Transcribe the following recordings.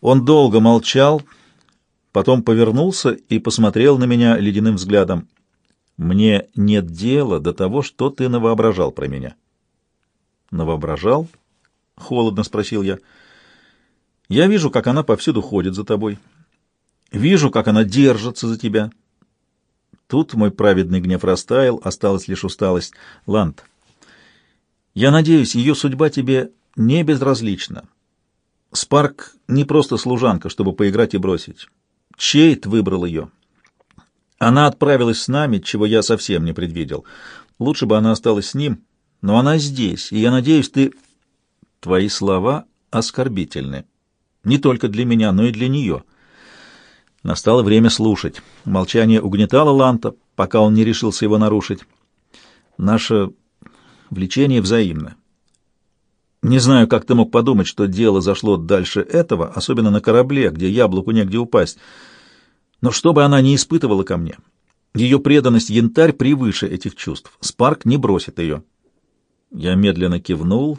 Он долго молчал, потом повернулся и посмотрел на меня ледяным взглядом. «Мне нет дела до того, что ты навоображал про меня». «Навоображал?» — холодно спросил я. «Я вижу, как она повсюду ходит за тобой. Вижу, как она держится за тебя». Тут мой праведный гнев растаял, осталась лишь усталость. «Ланд, я надеюсь, ее судьба тебе не безразлична. Спарк не просто служанка, чтобы поиграть и бросить. Чейт выбрал ее. Она отправилась с нами, чего я совсем не предвидел. Лучше бы она осталась с ним, но она здесь, и я надеюсь, ты... Твои слова оскорбительны. Не только для меня, но и для нее. Настало время слушать. Молчание угнетало Ланта, пока он не решился его нарушить. Наше влечение взаимно. Не знаю, как ты мог подумать, что дело зашло дальше этого, особенно на корабле, где яблоку негде упасть. Но что бы она ни испытывала ко мне, ее преданность янтарь превыше этих чувств. Спарк не бросит ее. Я медленно кивнул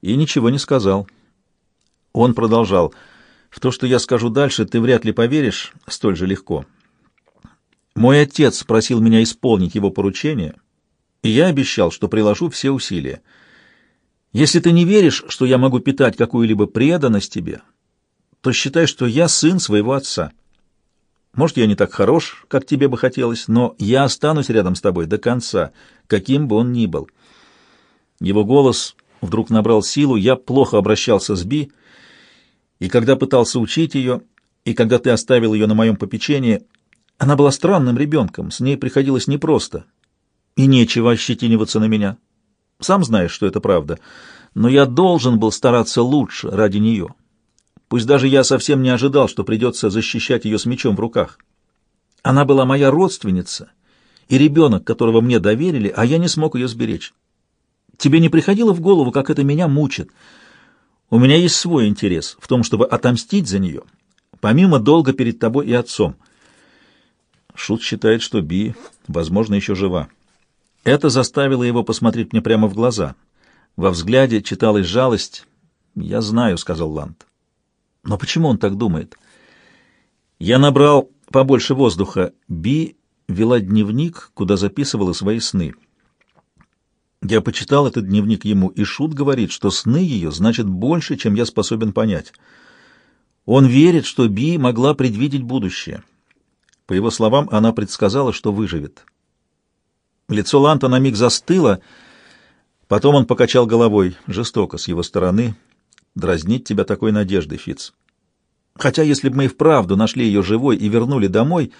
и ничего не сказал. Он продолжал. В то, что я скажу дальше, ты вряд ли поверишь столь же легко. Мой отец просил меня исполнить его поручение, и я обещал, что приложу все усилия. Если ты не веришь, что я могу питать какую-либо преданность тебе, то считай, что я сын своего отца. Может, я не так хорош, как тебе бы хотелось, но я останусь рядом с тобой до конца, каким бы он ни был. Его голос вдруг набрал силу, я плохо обращался с Би, и когда пытался учить ее, и когда ты оставил ее на моем попечении, она была странным ребенком, с ней приходилось непросто, и нечего ощетиниваться на меня. Сам знаешь, что это правда. Но я должен был стараться лучше ради нее. Пусть даже я совсем не ожидал, что придется защищать ее с мечом в руках. Она была моя родственница и ребенок, которого мне доверили, а я не смог ее сберечь. Тебе не приходило в голову, как это меня мучит? У меня есть свой интерес в том, чтобы отомстить за нее, помимо долга перед тобой и отцом. Шут считает, что Би, возможно, еще жива. Это заставило его посмотреть мне прямо в глаза. Во взгляде читалась жалость. «Я знаю», — сказал Ланд. «Но почему он так думает?» Я набрал побольше воздуха. Би вела дневник, куда записывала свои сны. Я почитал этот дневник ему, и Шут говорит, что сны ее значат больше, чем я способен понять. Он верит, что Би могла предвидеть будущее. По его словам, она предсказала, что выживет. Лицо Ланта на миг застыло, потом он покачал головой, жестоко с его стороны, дразнить тебя такой надеждой, Фиц. Хотя если бы мы и вправду нашли ее живой и вернули домой,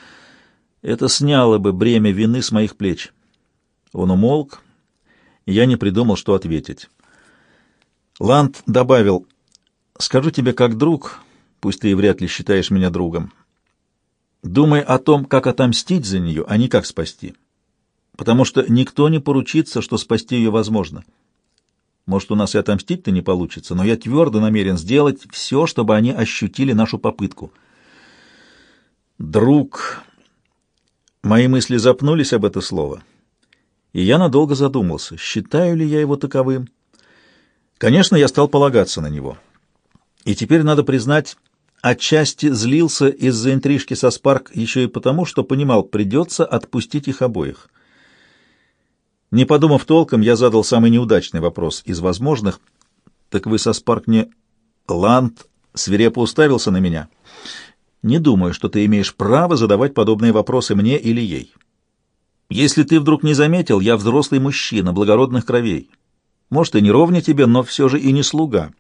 это сняло бы бремя вины с моих плеч. Он умолк, и я не придумал, что ответить. Ланд добавил, «Скажу тебе как друг, пусть ты и вряд ли считаешь меня другом. Думай о том, как отомстить за нее, а не как спасти потому что никто не поручится, что спасти ее возможно. Может, у нас и отомстить-то не получится, но я твердо намерен сделать все, чтобы они ощутили нашу попытку. Друг... Мои мысли запнулись об это слово, и я надолго задумался, считаю ли я его таковым. Конечно, я стал полагаться на него. И теперь, надо признать, отчасти злился из-за интрижки со Спарк еще и потому, что понимал, придется отпустить их обоих — не подумав толком, я задал самый неудачный вопрос из возможных. «Так вы со Спаркни...» Ланд свирепо уставился на меня. «Не думаю, что ты имеешь право задавать подобные вопросы мне или ей. Если ты вдруг не заметил, я взрослый мужчина, благородных кровей. Может, и не ровня тебе, но все же и не слуга.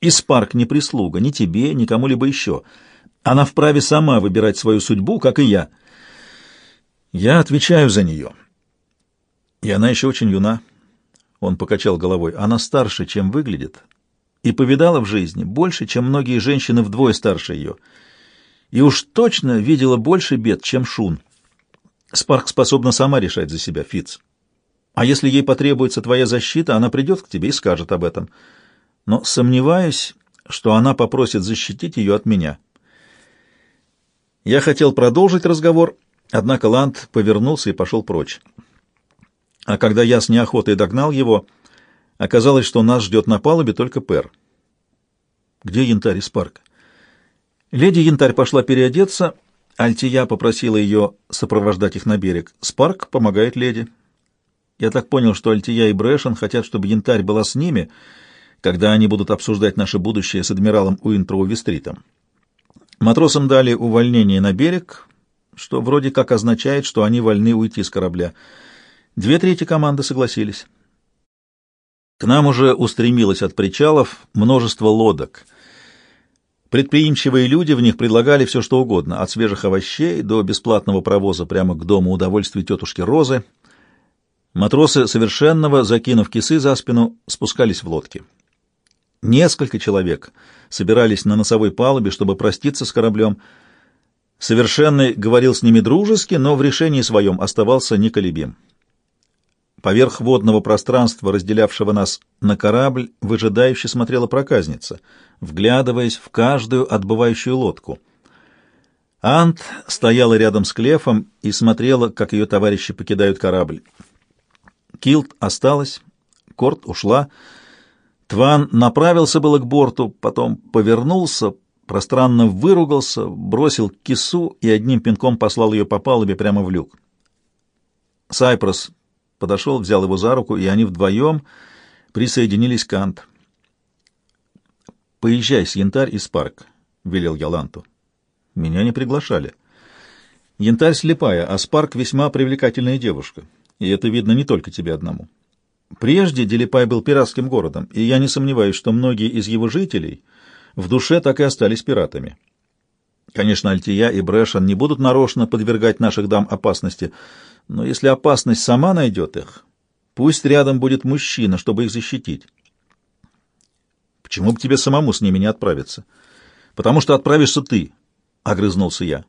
И Спарк не прислуга, ни тебе, ни кому-либо еще. Она вправе сама выбирать свою судьбу, как и я. Я отвечаю за нее». И она еще очень юна. Он покачал головой. Она старше, чем выглядит, и повидала в жизни больше, чем многие женщины вдвое старше ее. И уж точно видела больше бед, чем Шун. Спарк способна сама решать за себя, Фиц. А если ей потребуется твоя защита, она придет к тебе и скажет об этом. Но сомневаюсь, что она попросит защитить ее от меня. Я хотел продолжить разговор, однако Ланд повернулся и пошел прочь. А когда я с неохотой догнал его, оказалось, что нас ждет на палубе только Пер. «Где янтарь из парка?» Леди Янтарь пошла переодеться, Альтия попросила ее сопровождать их на берег. Спарк помогает леди. Я так понял, что Альтия и Брэшен хотят, чтобы Янтарь была с ними, когда они будут обсуждать наше будущее с адмиралом Уинтроу Вестритом. Матросам дали увольнение на берег, что вроде как означает, что они вольны уйти с корабля. Две трети команды согласились. К нам уже устремилось от причалов множество лодок. Предприимчивые люди в них предлагали все, что угодно, от свежих овощей до бесплатного провоза прямо к дому удовольствий тетушки Розы. Матросы совершенного, закинув кисы за спину, спускались в лодки. Несколько человек собирались на носовой палубе, чтобы проститься с кораблем. Совершенный говорил с ними дружески, но в решении своем оставался неколебим. Поверх водного пространства, разделявшего нас на корабль, выжидающе смотрела проказница, вглядываясь в каждую отбывающую лодку. Ант стояла рядом с Клефом и смотрела, как ее товарищи покидают корабль. Килт осталась, Корт ушла. Тван направился было к борту, потом повернулся, пространно выругался, бросил кису и одним пинком послал ее по палубе прямо в люк. Сайпрос подошел, взял его за руку, и они вдвоем присоединились к Ант. «Поезжай с Янтарь и Спарк», — велел Яланту. «Меня не приглашали». Янтарь слепая, а Спарк весьма привлекательная девушка, и это видно не только тебе одному. Прежде Делипай был пиратским городом, и я не сомневаюсь, что многие из его жителей в душе так и остались пиратами. Конечно, Альтия и Брэшен не будут нарочно подвергать наших дам опасности, — но если опасность сама найдет их, пусть рядом будет мужчина, чтобы их защитить. Почему бы тебе самому с ними не отправиться? Потому что отправишься ты, — огрызнулся я.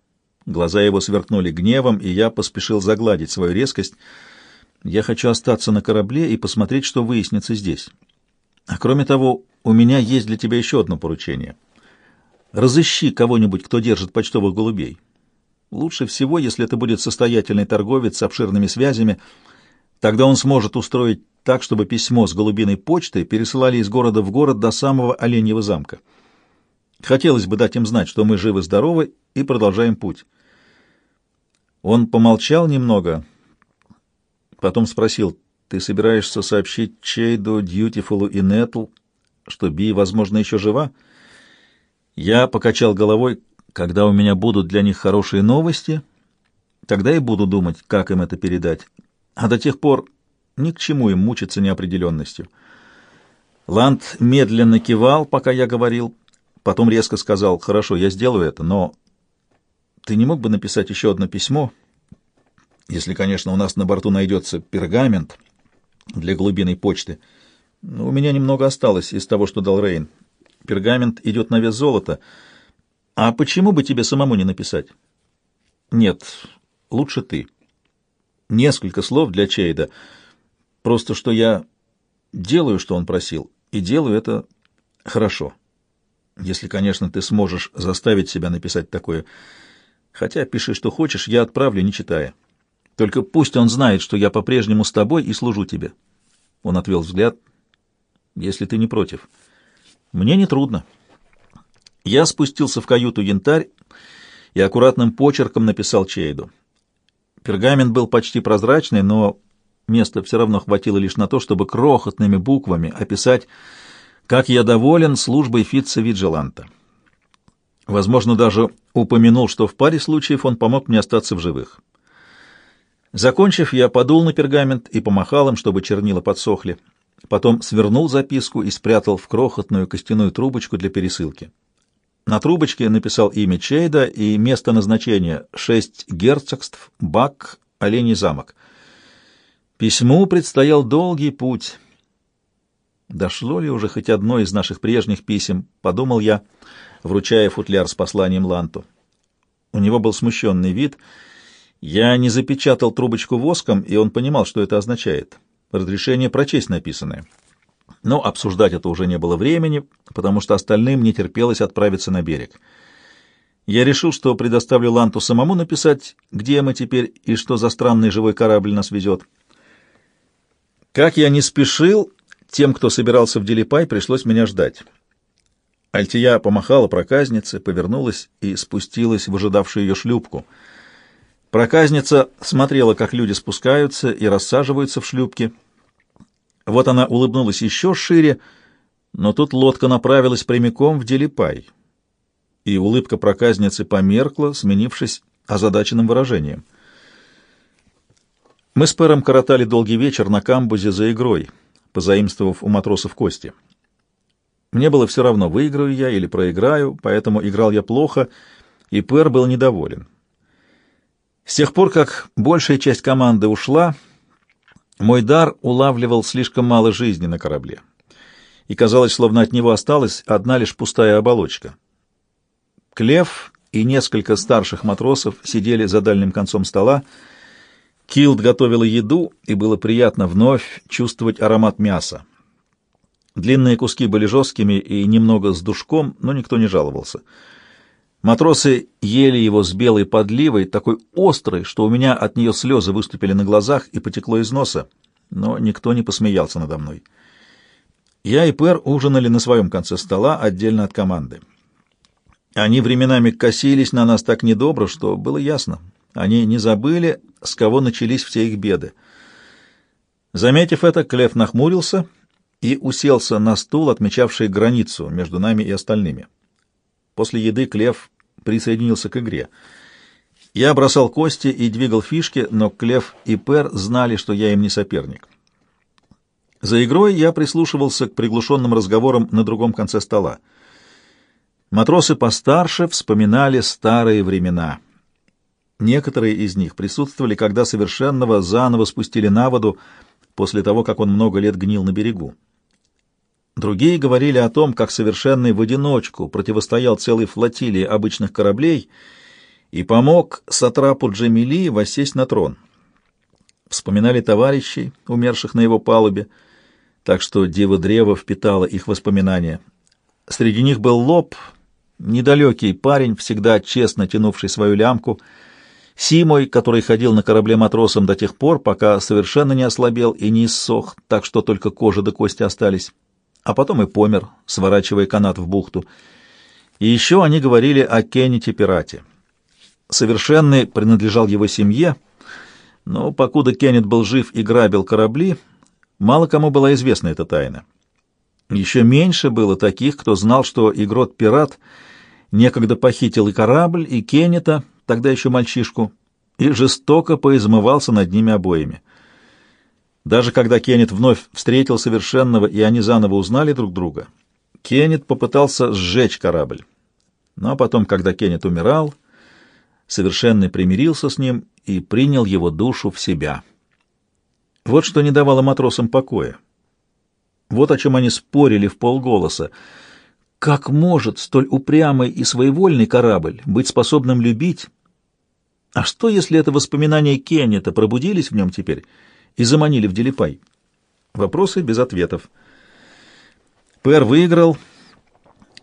Глаза его сверкнули гневом, и я поспешил загладить свою резкость. Я хочу остаться на корабле и посмотреть, что выяснится здесь. А кроме того, у меня есть для тебя еще одно поручение. Разыщи кого-нибудь, кто держит почтовых голубей. Лучше всего, если это будет состоятельный торговец с обширными связями. Тогда он сможет устроить так, чтобы письмо с голубиной почтой пересылали из города в город до самого Оленьего замка. Хотелось бы дать им знать, что мы живы-здоровы и продолжаем путь. Он помолчал немного, потом спросил, «Ты собираешься сообщить Чейду, Дьютифулу и Нетл, что Би, возможно, еще жива?» Я покачал головой, когда у меня будут для них хорошие новости, тогда и буду думать, как им это передать. А до тех пор ни к чему им мучиться неопределенностью. Ланд медленно кивал, пока я говорил, потом резко сказал, «Хорошо, я сделаю это, но ты не мог бы написать еще одно письмо, если, конечно, у нас на борту найдется пергамент для глубинной почты. Но у меня немного осталось из того, что дал Рейн. Пергамент идет на вес золота — а почему бы тебе самому не написать? Нет, лучше ты. Несколько слов для Чейда. Просто что я делаю, что он просил, и делаю это хорошо. Если, конечно, ты сможешь заставить себя написать такое. Хотя пиши, что хочешь, я отправлю, не читая. Только пусть он знает, что я по-прежнему с тобой и служу тебе. Он отвел взгляд. Если ты не против. Мне не трудно. Я спустился в каюту «Янтарь» и аккуратным почерком написал Чейду. Пергамент был почти прозрачный, но места все равно хватило лишь на то, чтобы крохотными буквами описать, как я доволен службой Фитца Виджеланта. Возможно, даже упомянул, что в паре случаев он помог мне остаться в живых. Закончив, я подул на пергамент и помахал им, чтобы чернила подсохли. Потом свернул записку и спрятал в крохотную костяную трубочку для пересылки. На трубочке написал имя Чейда и место назначения — шесть герцогств, Бак, Оленей замок. Письму предстоял долгий путь. Дошло ли уже хоть одно из наших прежних писем, подумал я, вручая футляр с посланием Ланту. У него был смущенный вид. Я не запечатал трубочку воском, и он понимал, что это означает. Разрешение прочесть написанное. Но обсуждать это уже не было времени, потому что остальным не терпелось отправиться на берег. Я решил, что предоставлю Ланту самому написать, где мы теперь и что за странный живой корабль нас везет. Как я не спешил, тем, кто собирался в Делипай, пришлось меня ждать. Альтия помахала проказнице, повернулась и спустилась в ожидавшую ее шлюпку. Проказница смотрела, как люди спускаются и рассаживаются в шлюпке. Вот она улыбнулась еще шире, но тут лодка направилась прямиком в Делипай, и улыбка проказницы померкла, сменившись озадаченным выражением. Мы с Пэром коротали долгий вечер на камбузе за игрой, позаимствовав у матросов кости. Мне было все равно, выиграю я или проиграю, поэтому играл я плохо, и Пэр был недоволен. С тех пор, как большая часть команды ушла, мой дар улавливал слишком мало жизни на корабле, и казалось, словно от него осталась одна лишь пустая оболочка. Клев и несколько старших матросов сидели за дальним концом стола, Килд готовила еду, и было приятно вновь чувствовать аромат мяса. Длинные куски были жесткими и немного с душком, но никто не жаловался. Матросы ели его с белой подливой, такой острой, что у меня от нее слезы выступили на глазах и потекло из носа, но никто не посмеялся надо мной. Я и Пэр ужинали на своем конце стола, отдельно от команды. Они временами косились на нас так недобро, что было ясно. Они не забыли, с кого начались все их беды. Заметив это, Клев нахмурился — и уселся на стул, отмечавший границу между нами и остальными. После еды Клев присоединился к игре. Я бросал кости и двигал фишки, но Клев и Пер знали, что я им не соперник. За игрой я прислушивался к приглушенным разговорам на другом конце стола. Матросы постарше вспоминали старые времена. Некоторые из них присутствовали, когда совершенного заново спустили на воду после того, как он много лет гнил на берегу. Другие говорили о том, как совершенный в одиночку противостоял целой флотилии обычных кораблей и помог Сатрапу Джамили воссесть на трон. Вспоминали товарищей, умерших на его палубе, так что Дева Древа впитала их воспоминания. Среди них был Лоб, недалекий парень, всегда честно тянувший свою лямку, Симой, который ходил на корабле матросом до тех пор, пока совершенно не ослабел и не иссох, так что только кожа до кости остались а потом и помер, сворачивая канат в бухту. И еще они говорили о Кеннете-пирате. Совершенный принадлежал его семье, но покуда Кеннет был жив и грабил корабли, мало кому была известна эта тайна. Еще меньше было таких, кто знал, что игрот-пират некогда похитил и корабль, и Кеннета, тогда еще мальчишку, и жестоко поизмывался над ними обоими — даже когда Кеннет вновь встретил совершенного, и они заново узнали друг друга, Кеннет попытался сжечь корабль. Но потом, когда Кеннет умирал, совершенный примирился с ним и принял его душу в себя. Вот что не давало матросам покоя. Вот о чем они спорили в полголоса. Как может столь упрямый и своевольный корабль быть способным любить? А что, если это воспоминания Кеннета пробудились в нем теперь и заманили в Делипай? Вопросы без ответов. Пэр выиграл,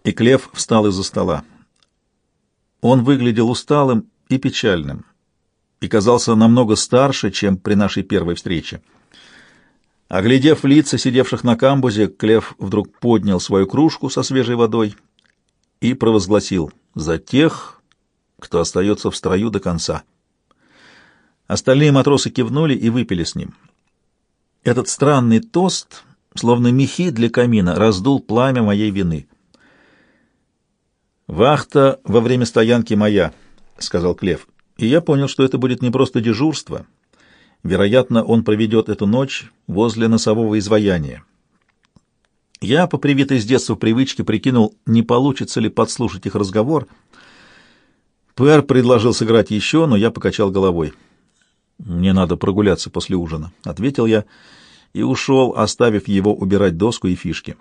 и Клев встал из-за стола. Он выглядел усталым и печальным, и казался намного старше, чем при нашей первой встрече. Оглядев лица сидевших на камбузе, Клев вдруг поднял свою кружку со свежей водой и провозгласил «За тех, кто остается в строю до конца». Остальные матросы кивнули и выпили с ним. Этот странный тост, словно мехи для камина, раздул пламя моей вины. «Вахта во время стоянки моя», — сказал Клев. И я понял, что это будет не просто дежурство. Вероятно, он проведет эту ночь возле носового изваяния. Я, по привитой с детства привычке, прикинул, не получится ли подслушать их разговор. Пэр предложил сыграть еще, но я покачал головой. «Мне надо прогуляться после ужина», — ответил я и ушел, оставив его убирать доску и фишки.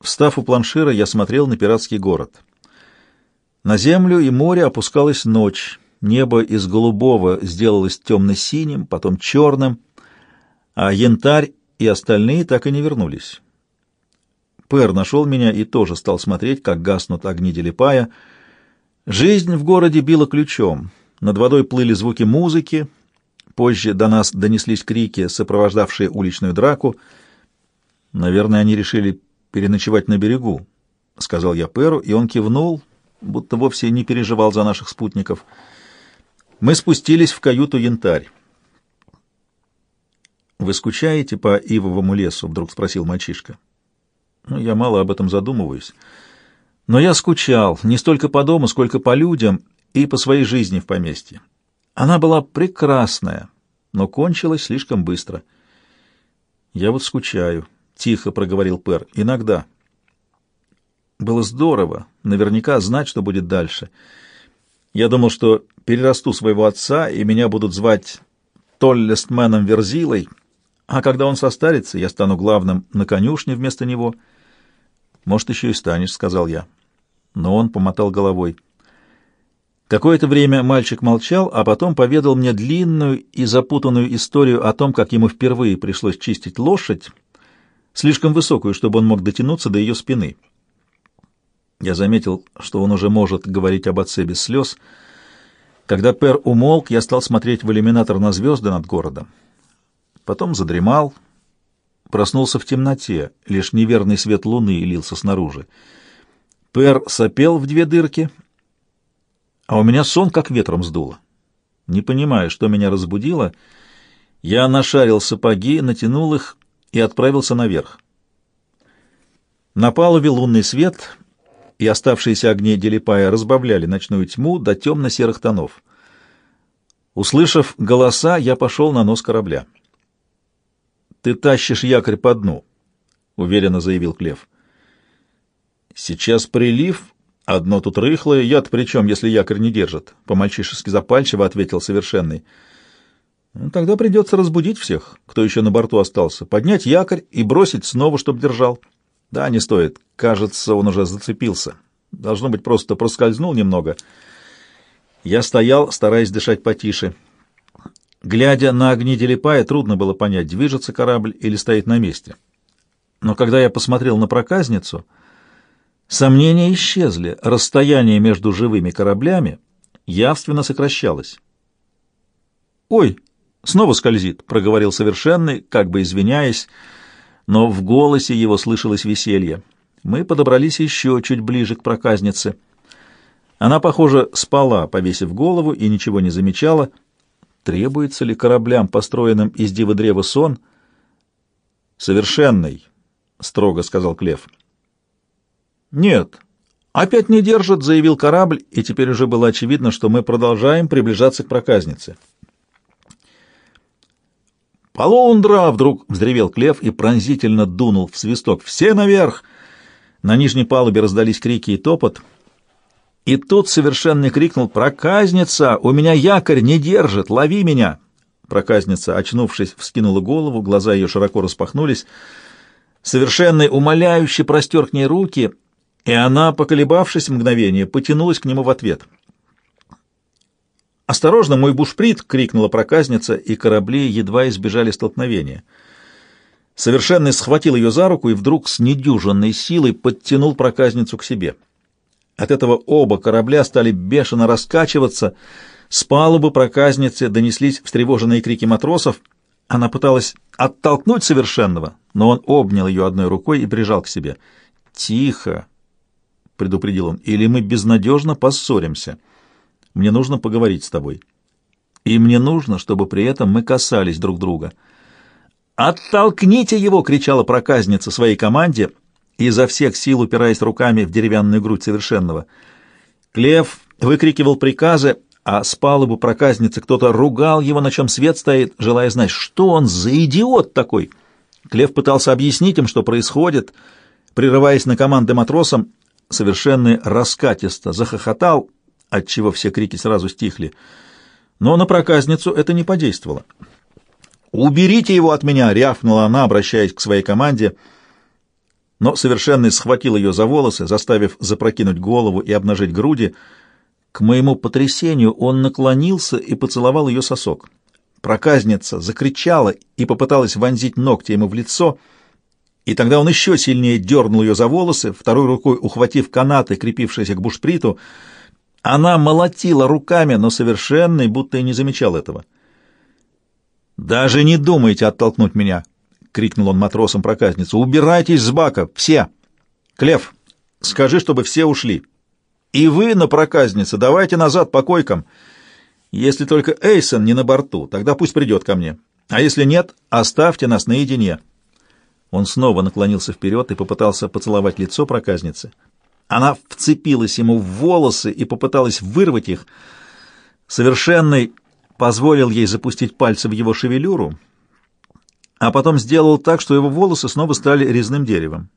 Встав у планшира, я смотрел на пиратский город. На землю и море опускалась ночь. Небо из голубого сделалось темно-синим, потом черным, а янтарь и остальные так и не вернулись. Пэр нашел меня и тоже стал смотреть, как гаснут огни Делипая. Жизнь в городе била ключом. Над водой плыли звуки музыки, Позже до нас донеслись крики, сопровождавшие уличную драку. Наверное, они решили переночевать на берегу, — сказал я Перу, и он кивнул, будто вовсе не переживал за наших спутников. Мы спустились в каюту «Янтарь». «Вы скучаете по ивовому лесу?» — вдруг спросил мальчишка. «Ну, я мало об этом задумываюсь. Но я скучал не столько по дому, сколько по людям и по своей жизни в поместье. Она была прекрасная, но кончилась слишком быстро. «Я вот скучаю», — тихо проговорил Пер, — «иногда». Было здорово, наверняка знать, что будет дальше. Я думал, что перерасту своего отца, и меня будут звать Толлестменом Верзилой, а когда он состарится, я стану главным на конюшне вместо него. Может, еще и станешь, — сказал я. Но он помотал головой. Какое-то время мальчик молчал, а потом поведал мне длинную и запутанную историю о том, как ему впервые пришлось чистить лошадь, слишком высокую, чтобы он мог дотянуться до ее спины. Я заметил, что он уже может говорить об отце без слез. Когда Пер умолк, я стал смотреть в иллюминатор на звезды над городом. Потом задремал, проснулся в темноте, лишь неверный свет луны лился снаружи. Пер сопел в две дырки — а у меня сон как ветром сдуло. Не понимая, что меня разбудило, я нашарил сапоги, натянул их и отправился наверх. На палубе лунный свет и оставшиеся огни Делипая разбавляли ночную тьму до темно-серых тонов. Услышав голоса, я пошел на нос корабля. «Ты тащишь якорь по дну», — уверенно заявил Клев. «Сейчас прилив, «Одно тут рыхлое, я-то при чем, если якорь не держит?» — по-мальчишески запальчиво ответил совершенный. Ну, «Тогда придется разбудить всех, кто еще на борту остался, поднять якорь и бросить снова, чтоб держал». «Да, не стоит. Кажется, он уже зацепился. Должно быть, просто проскользнул немного». Я стоял, стараясь дышать потише. Глядя на огни Делипая, трудно было понять, движется корабль или стоит на месте. Но когда я посмотрел на проказницу... Сомнения исчезли, расстояние между живыми кораблями явственно сокращалось. «Ой, снова скользит», — проговорил совершенный, как бы извиняясь, но в голосе его слышалось веселье. Мы подобрались еще чуть ближе к проказнице. Она, похоже, спала, повесив голову, и ничего не замечала. Требуется ли кораблям, построенным из дива-древа, сон? «Совершенный», — строго сказал Клев. «Нет, опять не держит», — заявил корабль, и теперь уже было очевидно, что мы продолжаем приближаться к проказнице. «Полундра!» — вдруг взревел Клев и пронзительно дунул в свисток. «Все наверх!» На нижней палубе раздались крики и топот. И тут совершенно крикнул «Проказница! У меня якорь не держит! Лови меня!» Проказница, очнувшись, вскинула голову, глаза ее широко распахнулись. Совершенный умоляюще простер к ней руки, и она, поколебавшись мгновение, потянулась к нему в ответ. «Осторожно, мой бушприт!» — крикнула проказница, и корабли едва избежали столкновения. Совершенный схватил ее за руку и вдруг с недюжинной силой подтянул проказницу к себе. От этого оба корабля стали бешено раскачиваться, с палубы проказницы донеслись встревоженные крики матросов. Она пыталась оттолкнуть совершенного, но он обнял ее одной рукой и прижал к себе. «Тихо!» — предупредил он, — «или мы безнадежно поссоримся. Мне нужно поговорить с тобой. И мне нужно, чтобы при этом мы касались друг друга». «Оттолкните его!» — кричала проказница своей команде, изо всех сил упираясь руками в деревянную грудь совершенного. Клев выкрикивал приказы, а с палубы проказницы кто-то ругал его, на чем свет стоит, желая знать, что он за идиот такой. Клев пытался объяснить им, что происходит, прерываясь на команды матросам, совершенный раскатисто захохотал, отчего все крики сразу стихли. Но на проказницу это не подействовало. «Уберите его от меня!» — рявкнула она, обращаясь к своей команде. Но совершенный схватил ее за волосы, заставив запрокинуть голову и обнажить груди. К моему потрясению он наклонился и поцеловал ее сосок. Проказница закричала и попыталась вонзить ногти ему в лицо — и тогда он еще сильнее дернул ее за волосы, второй рукой ухватив канаты, крепившиеся к бушприту. Она молотила руками, но совершенно и будто и не замечал этого. «Даже не думайте оттолкнуть меня!» — крикнул он матросам проказницу. «Убирайтесь с бака! Все! Клев, Скажи, чтобы все ушли. И вы, на проказнице, давайте назад по койкам. Если только Эйсон не на борту, тогда пусть придет ко мне. А если нет, оставьте нас наедине». Он снова наклонился вперед и попытался поцеловать лицо проказницы. Она вцепилась ему в волосы и попыталась вырвать их. Совершенный позволил ей запустить пальцы в его шевелюру, а потом сделал так, что его волосы снова стали резным деревом.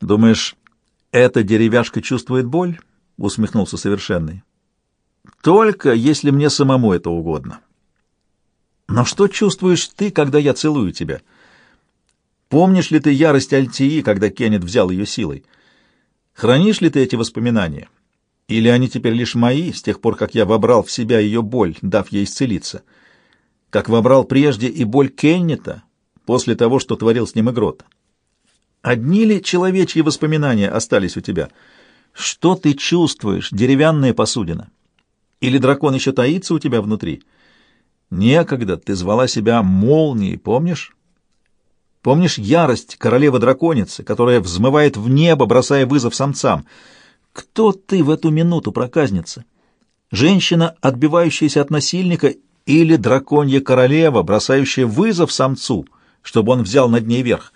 «Думаешь, эта деревяшка чувствует боль?» — усмехнулся Совершенный. «Только если мне самому это угодно. Но что чувствуешь ты, когда я целую тебя?» Помнишь ли ты ярость Альтии, когда Кеннет взял ее силой? Хранишь ли ты эти воспоминания? Или они теперь лишь мои, с тех пор, как я вобрал в себя ее боль, дав ей исцелиться? Как вобрал прежде и боль Кеннета, после того, что творил с ним Игрота? Одни ли человечьи воспоминания остались у тебя? Что ты чувствуешь, деревянная посудина? Или дракон еще таится у тебя внутри? Некогда ты звала себя молнией, помнишь? Помнишь ярость королевы-драконицы, которая взмывает в небо, бросая вызов самцам? Кто ты в эту минуту, проказница? Женщина, отбивающаяся от насильника, или драконья королева, бросающая вызов самцу, чтобы он взял над ней верх?